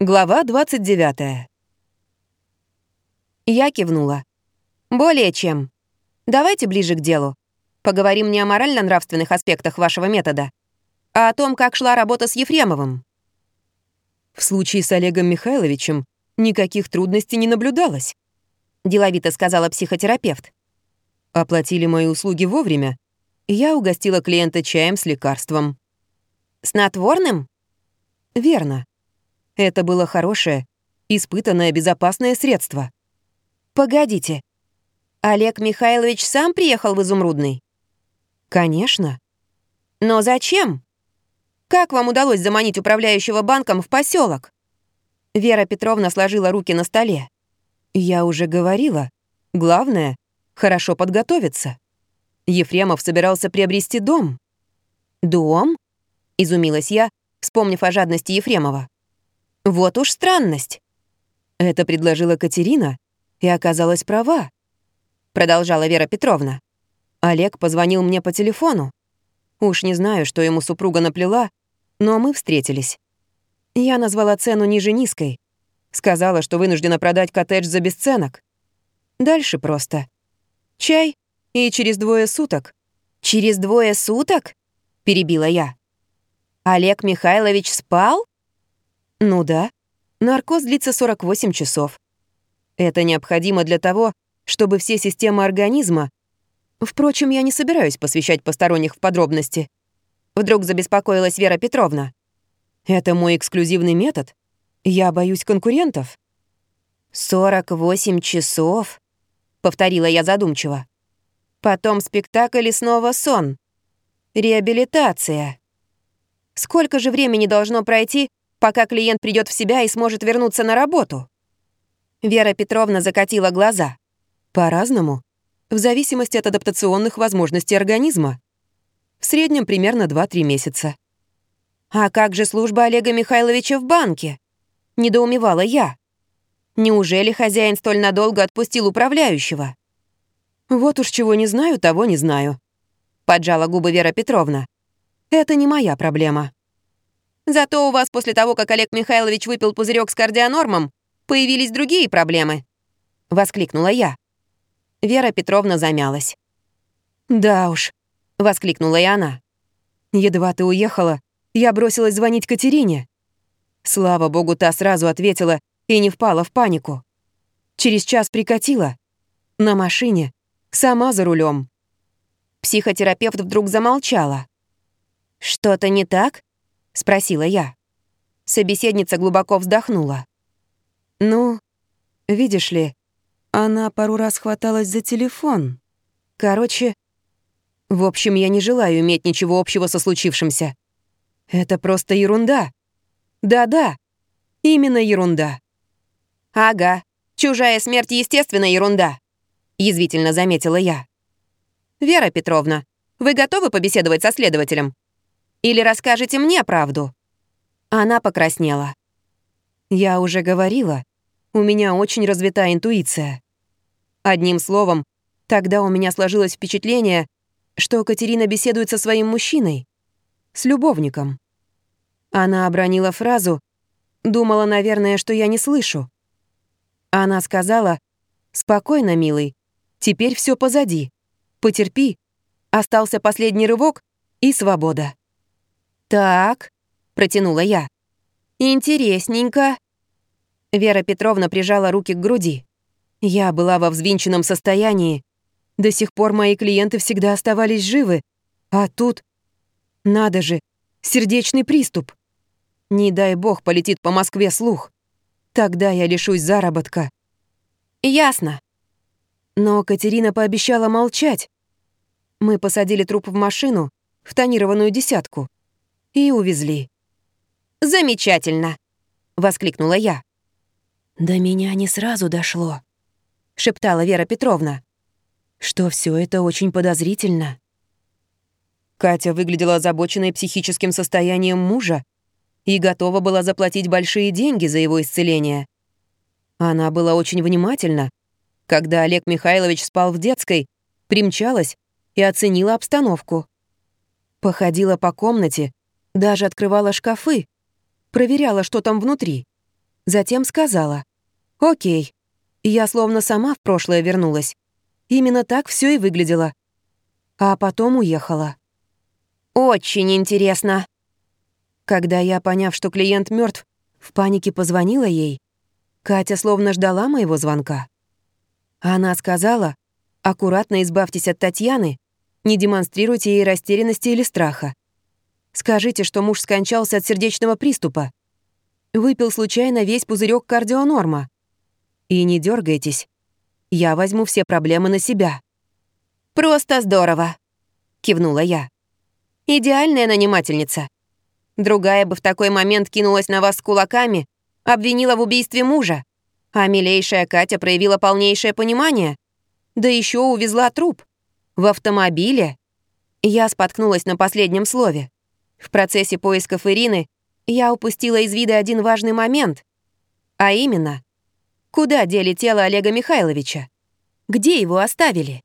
Глава 29. Я кивнула. «Более чем. Давайте ближе к делу. Поговорим не о морально-нравственных аспектах вашего метода, а о том, как шла работа с Ефремовым». В случае с Олегом Михайловичем никаких трудностей не наблюдалось, деловито сказала психотерапевт. Оплатили мои услуги вовремя, и я угостила клиента чаем с лекарством. Снотворным? Верно. Это было хорошее, испытанное безопасное средство. Погодите. Олег Михайлович сам приехал в Изумрудный? Конечно. Но зачем? Как вам удалось заманить управляющего банком в поселок? Вера Петровна сложила руки на столе. Я уже говорила. Главное — хорошо подготовиться. Ефремов собирался приобрести дом. «Дом?» — изумилась я, вспомнив о жадности Ефремова. Вот уж странность. Это предложила Катерина и оказалась права. Продолжала Вера Петровна. Олег позвонил мне по телефону. Уж не знаю, что ему супруга наплела, но мы встретились. Я назвала цену ниже низкой. Сказала, что вынуждена продать коттедж за бесценок. Дальше просто. Чай и через двое суток. «Через двое суток?» — перебила я. «Олег Михайлович спал?» Ну да, наркоз длится 48 часов. Это необходимо для того, чтобы все системы организма... Впрочем, я не собираюсь посвящать посторонних в подробности. Вдруг забеспокоилась Вера Петровна. Это мой эксклюзивный метод. Я боюсь конкурентов. «48 часов?» — повторила я задумчиво. «Потом спектакль и снова сон. Реабилитация. Сколько же времени должно пройти, пока клиент придет в себя и сможет вернуться на работу. Вера Петровна закатила глаза. По-разному. В зависимости от адаптационных возможностей организма. В среднем примерно 2-3 месяца. «А как же служба Олега Михайловича в банке?» — недоумевала я. «Неужели хозяин столь надолго отпустил управляющего?» «Вот уж чего не знаю, того не знаю», — поджала губы Вера Петровна. «Это не моя проблема». Зато у вас после того, как Олег Михайлович выпил пузырек с кардионормом, появились другие проблемы», — воскликнула я. Вера Петровна замялась. «Да уж», — воскликнула и она. «Едва ты уехала, я бросилась звонить Катерине. Слава богу, та сразу ответила и не впала в панику. Через час прикатила. На машине. Сама за рулем. Психотерапевт вдруг замолчала. «Что-то не так?» — спросила я. Собеседница глубоко вздохнула. «Ну, видишь ли, она пару раз хваталась за телефон. Короче, в общем, я не желаю иметь ничего общего со случившимся. Это просто ерунда. Да-да, именно ерунда». «Ага, чужая смерть — естественно ерунда», — язвительно заметила я. «Вера Петровна, вы готовы побеседовать со следователем? Или расскажете мне правду?» Она покраснела. «Я уже говорила, у меня очень развита интуиция. Одним словом, тогда у меня сложилось впечатление, что Катерина беседует со своим мужчиной, с любовником. Она обронила фразу, думала, наверное, что я не слышу. Она сказала, «Спокойно, милый, теперь все позади. Потерпи. Остался последний рывок и свобода». «Так», — протянула я. «Интересненько». Вера Петровна прижала руки к груди. Я была во взвинченном состоянии. До сих пор мои клиенты всегда оставались живы. А тут... Надо же, сердечный приступ. Не дай бог полетит по Москве слух. Тогда я лишусь заработка. Ясно. Но Катерина пообещала молчать. Мы посадили труп в машину, в тонированную десятку и увезли. «Замечательно!» — воскликнула я. «До меня не сразу дошло», — шептала Вера Петровна, «что все это очень подозрительно». Катя выглядела озабоченной психическим состоянием мужа и готова была заплатить большие деньги за его исцеление. Она была очень внимательна. Когда Олег Михайлович спал в детской, примчалась и оценила обстановку. Походила по комнате, даже открывала шкафы, проверяла, что там внутри. Затем сказала. «Окей». Я словно сама в прошлое вернулась. Именно так все и выглядело. А потом уехала. «Очень интересно». Когда я, поняв, что клиент мертв, в панике позвонила ей, Катя словно ждала моего звонка. Она сказала, аккуратно избавьтесь от Татьяны, не демонстрируйте ей растерянности или страха. Скажите, что муж скончался от сердечного приступа. Выпил случайно весь пузырек кардионорма. И не дергайтесь. Я возьму все проблемы на себя. «Просто здорово», — кивнула я. «Идеальная нанимательница. Другая бы в такой момент кинулась на вас с кулаками, обвинила в убийстве мужа, а милейшая Катя проявила полнейшее понимание. Да еще увезла труп. В автомобиле. Я споткнулась на последнем слове. В процессе поисков Ирины я упустила из вида один важный момент. А именно, куда дели тело Олега Михайловича? Где его оставили?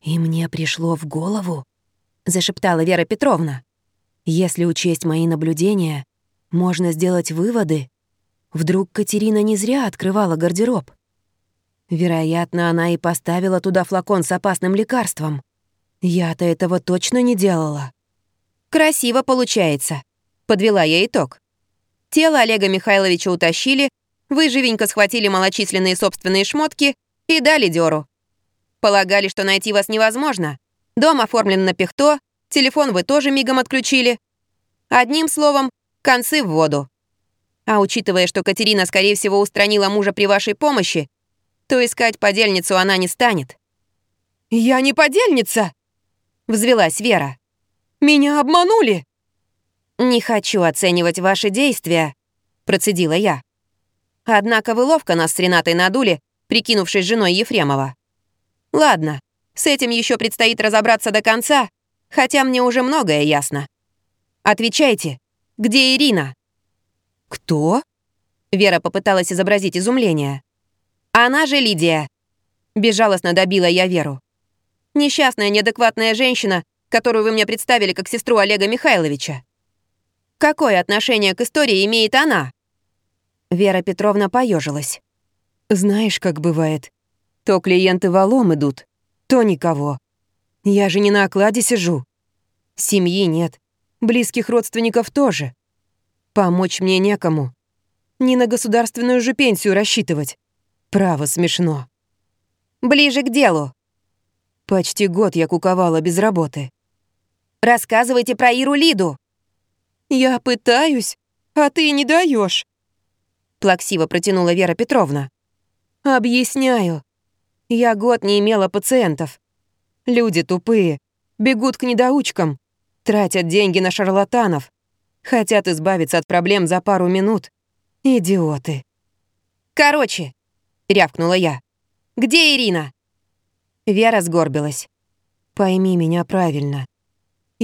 «И мне пришло в голову», — зашептала Вера Петровна. «Если учесть мои наблюдения, можно сделать выводы. Вдруг Катерина не зря открывала гардероб. Вероятно, она и поставила туда флакон с опасным лекарством. Я-то этого точно не делала». «Красиво получается», — подвела я итог. Тело Олега Михайловича утащили, вы живенько схватили малочисленные собственные шмотки и дали дёру. Полагали, что найти вас невозможно. Дом оформлен на пихто, телефон вы тоже мигом отключили. Одним словом, концы в воду. А учитывая, что Катерина, скорее всего, устранила мужа при вашей помощи, то искать подельницу она не станет. «Я не подельница!» — взвелась Вера. «Меня обманули!» «Не хочу оценивать ваши действия», — процедила я. «Однако вы ловко нас с Ренатой надули, прикинувшись женой Ефремова. Ладно, с этим еще предстоит разобраться до конца, хотя мне уже многое ясно. Отвечайте, где Ирина? Кто? Вера попыталась изобразить изумление. Она же Лидия. Безжалостно добила я Веру. Несчастная, неадекватная женщина, которую вы мне представили как сестру Олега Михайловича. Какое отношение к истории имеет она? Вера Петровна поежилась. Знаешь, как бывает. То клиенты валом идут, то никого. Я же не на окладе сижу. Семьи нет, близких родственников тоже. Помочь мне некому. Не на государственную же пенсию рассчитывать. Право смешно. Ближе к делу. Почти год я куковала без работы. Рассказывайте про Иру Лиду. Я пытаюсь, а ты не даешь. Плаксиво протянула Вера Петровна. Объясняю. Я год не имела пациентов. Люди тупые, бегут к недоучкам, тратят деньги на шарлатанов, хотят избавиться от проблем за пару минут. Идиоты. «Короче», — рявкнула я, — «где Ирина?» Вера сгорбилась. «Пойми меня правильно.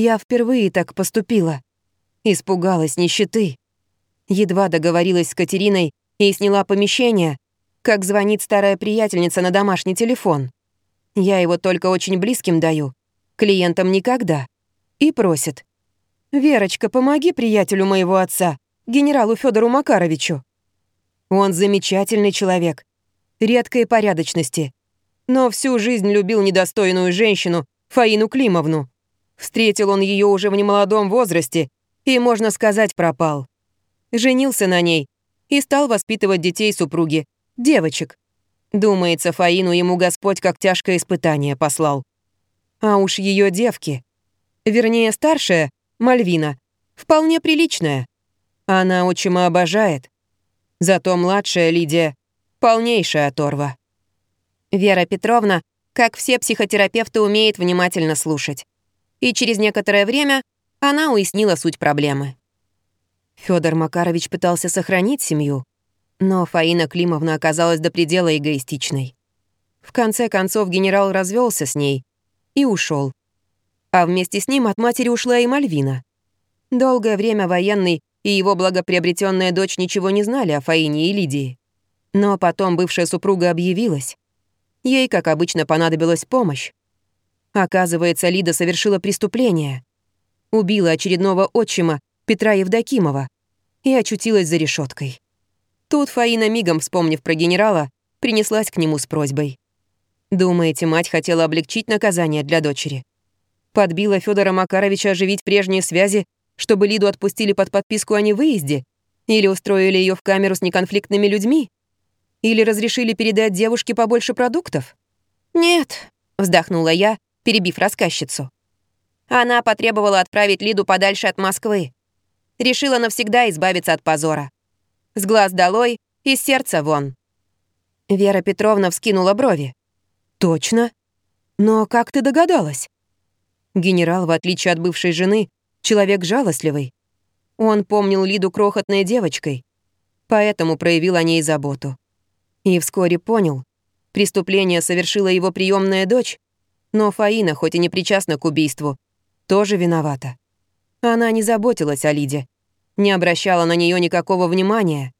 Я впервые так поступила. Испугалась нищеты. Едва договорилась с Катериной и сняла помещение, как звонит старая приятельница на домашний телефон. Я его только очень близким даю, клиентам никогда. И просит. «Верочка, помоги приятелю моего отца, генералу Федору Макаровичу. Он замечательный человек, редкой порядочности, но всю жизнь любил недостойную женщину, Фаину Климовну. Встретил он ее уже в немолодом возрасте и, можно сказать, пропал. Женился на ней и стал воспитывать детей супруги, девочек. Думается, Фаину ему Господь как тяжкое испытание послал. А уж ее девки, вернее, старшая, Мальвина, вполне приличная. Она отчима обожает. Зато младшая Лидия — полнейшая оторва. Вера Петровна, как все психотерапевты, умеет внимательно слушать. И через некоторое время она уяснила суть проблемы. Федор Макарович пытался сохранить семью, но Фаина Климовна оказалась до предела эгоистичной. В конце концов генерал развелся с ней и ушел. А вместе с ним от матери ушла и Мальвина. Долгое время военный и его благоприобретенная дочь ничего не знали о Фаине и Лидии. Но потом бывшая супруга объявилась. Ей, как обычно, понадобилась помощь. Оказывается, Лида совершила преступление. Убила очередного отчима Петра Евдокимова и очутилась за решеткой. Тут Фаина, мигом вспомнив про генерала, принеслась к нему с просьбой. Думаете, мать хотела облегчить наказание для дочери? Подбила Федора Макаровича оживить прежние связи, чтобы Лиду отпустили под подписку о невыезде? Или устроили ее в камеру с неконфликтными людьми? Или разрешили передать девушке побольше продуктов? «Нет», — вздохнула я, перебив рассказчицу. Она потребовала отправить Лиду подальше от Москвы. Решила навсегда избавиться от позора. С глаз долой, из сердца вон. Вера Петровна вскинула брови. «Точно? Но как ты догадалась?» Генерал, в отличие от бывшей жены, человек жалостливый. Он помнил Лиду крохотной девочкой, поэтому проявил о ней заботу. И вскоре понял, преступление совершила его приемная дочь, но Фаина, хоть и не причастна к убийству, тоже виновата. Она не заботилась о Лиде, не обращала на нее никакого внимания,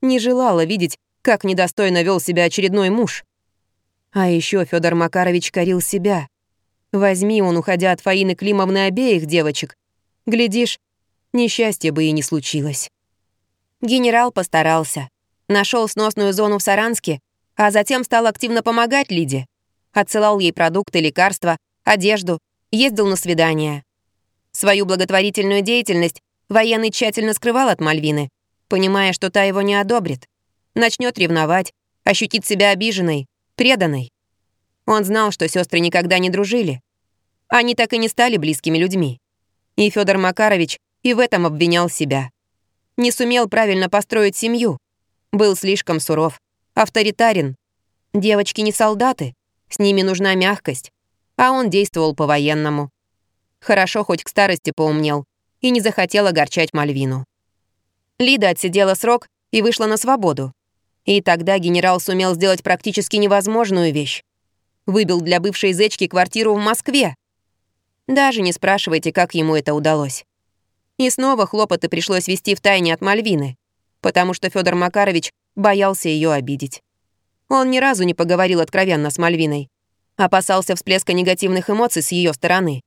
не желала видеть, как недостойно вел себя очередной муж. А еще Федор Макарович корил себя. Возьми он, уходя от Фаины Климовны обеих девочек, глядишь, несчастье бы и не случилось. Генерал постарался. Нашел сносную зону в Саранске, а затем стал активно помогать Лиде. Отсылал ей продукты, лекарства, одежду, ездил на свидания. Свою благотворительную деятельность военный тщательно скрывал от Мальвины, понимая, что та его не одобрит. Начнет ревновать, ощутит себя обиженной, преданной. Он знал, что сестры никогда не дружили. Они так и не стали близкими людьми. И Федор Макарович и в этом обвинял себя. Не сумел правильно построить семью. Был слишком суров, авторитарен. Девочки не солдаты, с ними нужна мягкость. А он действовал по-военному. Хорошо хоть к старости поумнел и не захотел огорчать Мальвину. Лида отсидела срок и вышла на свободу. И тогда генерал сумел сделать практически невозможную вещь. Выбил для бывшей зечки квартиру в Москве. Даже не спрашивайте, как ему это удалось. И снова хлопоты пришлось вести в тайне от Мальвины, потому что Федор Макарович боялся ее обидеть. Он ни разу не поговорил откровенно с Мальвиной. Опасался всплеска негативных эмоций с ее стороны.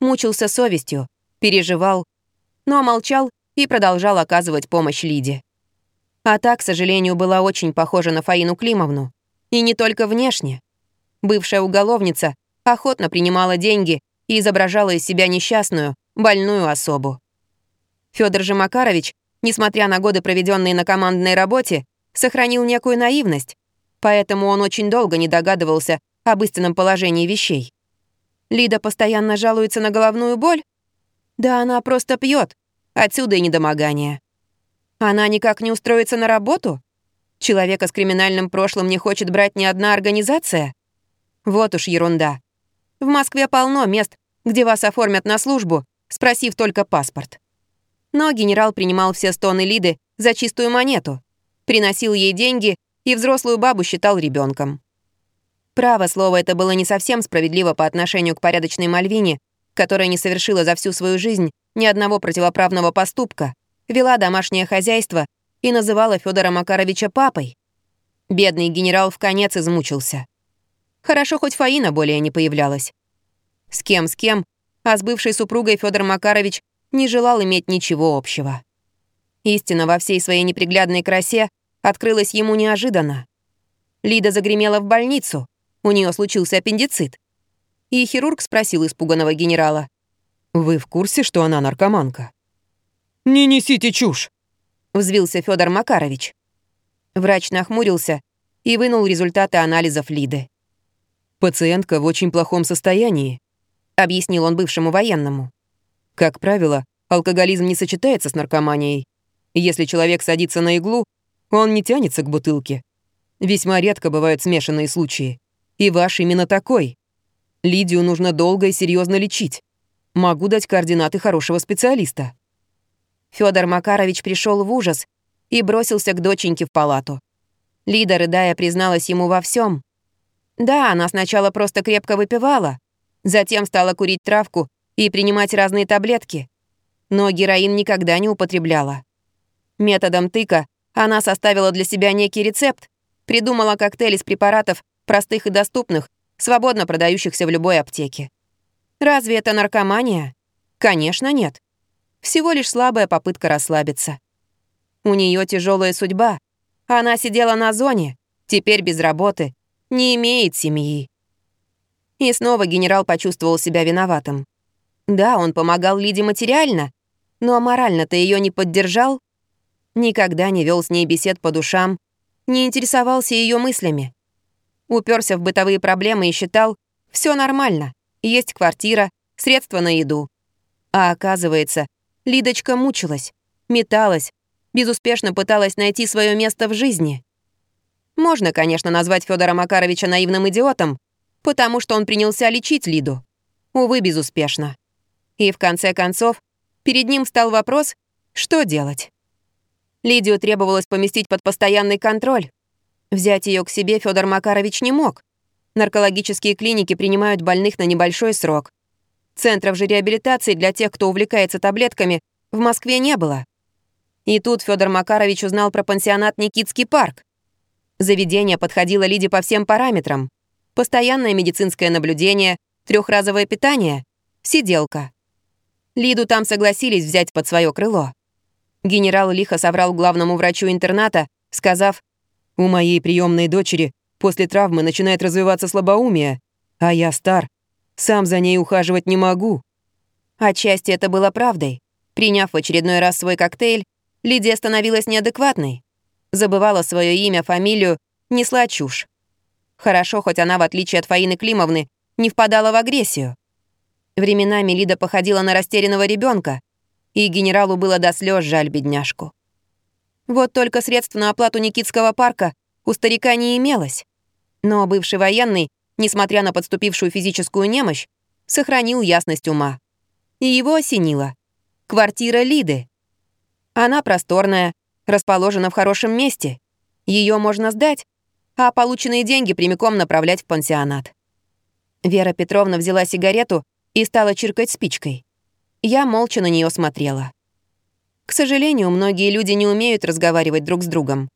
Мучился совестью, переживал, но молчал и продолжал оказывать помощь Лиде. А та, к сожалению, была очень похожа на Фаину Климовну. И не только внешне. Бывшая уголовница охотно принимала деньги и изображала из себя несчастную, больную особу. Федор же Макарович, несмотря на годы, проведенные на командной работе, сохранил некую наивность, поэтому он очень долго не догадывался об истинном положении вещей. Лида постоянно жалуется на головную боль? Да она просто пьет, отсюда и недомогание. Она никак не устроится на работу? Человека с криминальным прошлым не хочет брать ни одна организация? Вот уж ерунда. В Москве полно мест, где вас оформят на службу, спросив только паспорт. Но генерал принимал все стоны Лиды за чистую монету, приносил ей деньги и взрослую бабу считал ребенком. Право слово, это было не совсем справедливо по отношению к порядочной Мальвине, которая не совершила за всю свою жизнь ни одного противоправного поступка, вела домашнее хозяйство и называла Федора Макаровича папой. Бедный генерал в конец измучился. Хорошо, хоть Фаина более не появлялась. С кем, с кем, а с бывшей супругой Федор Макарович не желал иметь ничего общего. Истина во всей своей неприглядной красе открылась ему неожиданно. Лида загремела в больницу, у нее случился аппендицит. И хирург спросил испуганного генерала. «Вы в курсе, что она наркоманка?» «Не несите чушь!» — взвился Федор Макарович. Врач нахмурился и вынул результаты анализов Лиды. «Пациентка в очень плохом состоянии», — объяснил он бывшему военному. «Как правило, алкоголизм не сочетается с наркоманией. Если человек садится на иглу, он не тянется к бутылке. Весьма редко бывают смешанные случаи. И ваш именно такой. Лидию нужно долго и серьезно лечить. Могу дать координаты хорошего специалиста». Федор Макарович пришел в ужас и бросился к доченьке в палату. Лида, рыдая, призналась ему во всем. Да, она сначала просто крепко выпивала, затем стала курить травку и принимать разные таблетки. Но героин никогда не употребляла. Методом тыка она составила для себя некий рецепт, придумала коктейль из препаратов, простых и доступных, свободно продающихся в любой аптеке. Разве это наркомания? Конечно, нет. Всего лишь слабая попытка расслабиться. У нее тяжелая судьба. Она сидела на зоне, теперь без работы, не имеет семьи. И снова генерал почувствовал себя виноватым. Да, он помогал Лиде материально, но морально-то ее не поддержал, никогда не вел с ней бесед по душам, не интересовался ее мыслями. Уперся в бытовые проблемы и считал, все нормально, есть квартира, средства на еду. А оказывается, Лидочка мучилась, металась, безуспешно пыталась найти свое место в жизни. Можно, конечно, назвать Федора Макаровича наивным идиотом, потому что он принялся лечить Лиду. Увы, безуспешно. И в конце концов, перед ним стал вопрос, что делать. Лидию требовалось поместить под постоянный контроль. Взять ее к себе Федор Макарович не мог. Наркологические клиники принимают больных на небольшой срок. Центров же реабилитации для тех, кто увлекается таблетками, в Москве не было. И тут Федор Макарович узнал про пансионат «Никитский парк». Заведение подходило Лиде по всем параметрам. Постоянное медицинское наблюдение, трехразовое питание, сиделка. Лиду там согласились взять под свое крыло. Генерал лихо соврал главному врачу интерната, сказав, «У моей приемной дочери после травмы начинает развиваться слабоумие, а я стар, сам за ней ухаживать не могу». Отчасти это было правдой. Приняв в очередной раз свой коктейль, Лидия становилась неадекватной. Забывала свое имя, фамилию, несла чушь. Хорошо, хоть она, в отличие от Фаины Климовны, не впадала в агрессию. Временами Лида походила на растерянного ребенка, и генералу было до слез жаль бедняжку. Вот только средств на оплату Никитского парка у старика не имелось. Но бывший военный, несмотря на подступившую физическую немощь, сохранил ясность ума. И его осенило. Квартира Лиды. Она просторная, расположена в хорошем месте. Ее можно сдать, а полученные деньги прямиком направлять в пансионат. Вера Петровна взяла сигарету и стала чиркать спичкой. Я молча на нее смотрела. К сожалению, многие люди не умеют разговаривать друг с другом.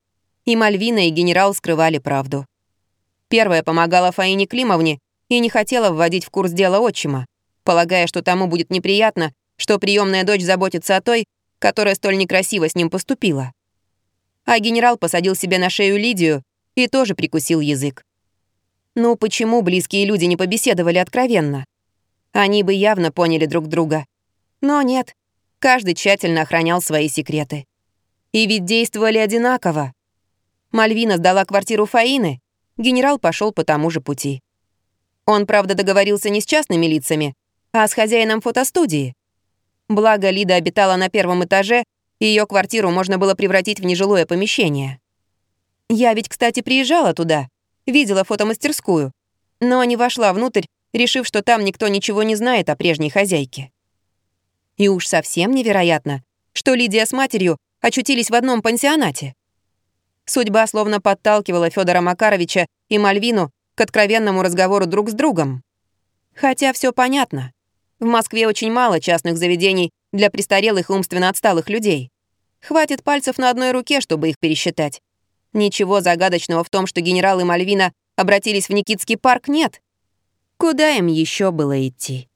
И Мальвина, и генерал скрывали правду. Первая помогала Фаине Климовне и не хотела вводить в курс дела отчима, полагая, что тому будет неприятно, что приемная дочь заботится о той, которая столь некрасиво с ним поступила. А генерал посадил себе на шею Лидию и тоже прикусил язык. Ну почему близкие люди не побеседовали откровенно? Они бы явно поняли друг друга. Но нет, каждый тщательно охранял свои секреты. И ведь действовали одинаково. Мальвина сдала квартиру Фаины, генерал пошел по тому же пути. Он, правда, договорился не с частными лицами, а с хозяином фотостудии. Благо, Лида обитала на первом этаже, и ее квартиру можно было превратить в нежилое помещение. Я ведь, кстати, приезжала туда, видела фотомастерскую, но не вошла внутрь, решив, что там никто ничего не знает о прежней хозяйке. И уж совсем невероятно, что Лидия с матерью очутились в одном пансионате. Судьба словно подталкивала Федора Макаровича и Мальвину к откровенному разговору друг с другом. Хотя все понятно. В Москве очень мало частных заведений для престарелых и умственно отсталых людей. Хватит пальцев на одной руке, чтобы их пересчитать. Ничего загадочного в том, что генерал и Мальвина обратились в Никитский парк, нет. Куда им еще было идти?